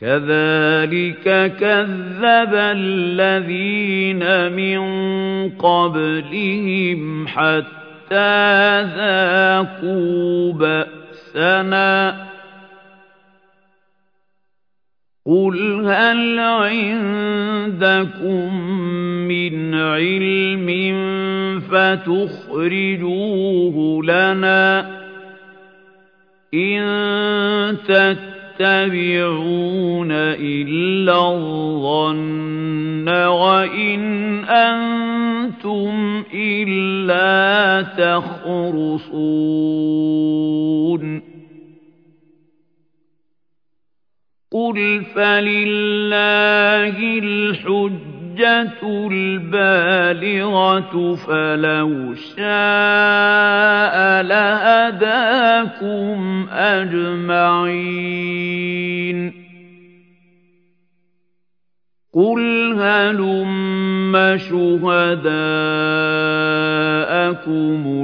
كذلك كذب الذين من قبلهم حتى ذاقوا بأسنا. قل هل عندكم من علم فتخرجوه لنا إن تتبعوا يتبعون إلا الظن وإن أنتم إلا تخرصون. قل فلله الحج الْحُجَّةُ الْبَالِغَةُ فَلَوْ شَاءَ لَهَدَاكُمْ أَجْمَعِينَ. قُلْ هَلُمَّ شُهَدَاءَكُمُ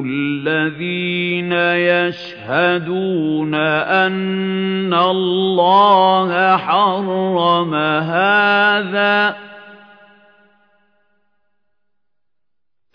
الَّذِينَ يَشْهَدُونَ أَنَّ اللَّهَ حَرَّمَ هَٰذَا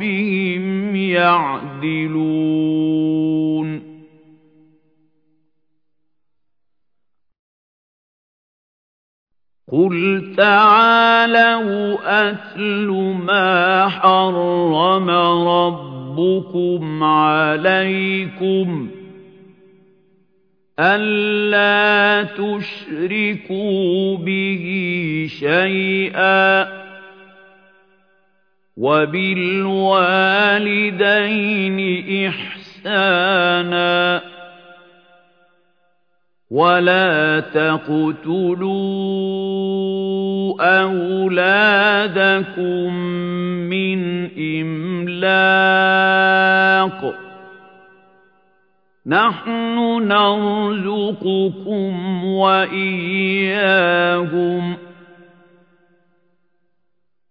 رَبِّهِمْ يَعْدِلُونَ قُلْ تَعَالَوْا أَتْلُ مَا حَرَّمَ رَبُّكُمْ عَلَيْكُمْ أَلَّا تُشْرِكُوا بِهِ شَيْئًا وَبِالْوَالِدَيْنِ إِحْسَانًا. وَلَا تَقْتُلُوا أَوْلَادَكُم مِّنْ إِمْلَاقٍ. نَحْنُ نَرْزُقُكُمْ وَإِيَّاهُمْ ۖ.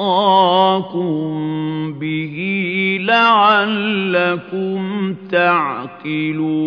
وَصَّاكُم بِهِ لَعَلَّكُمْ تَعْقِلُونَ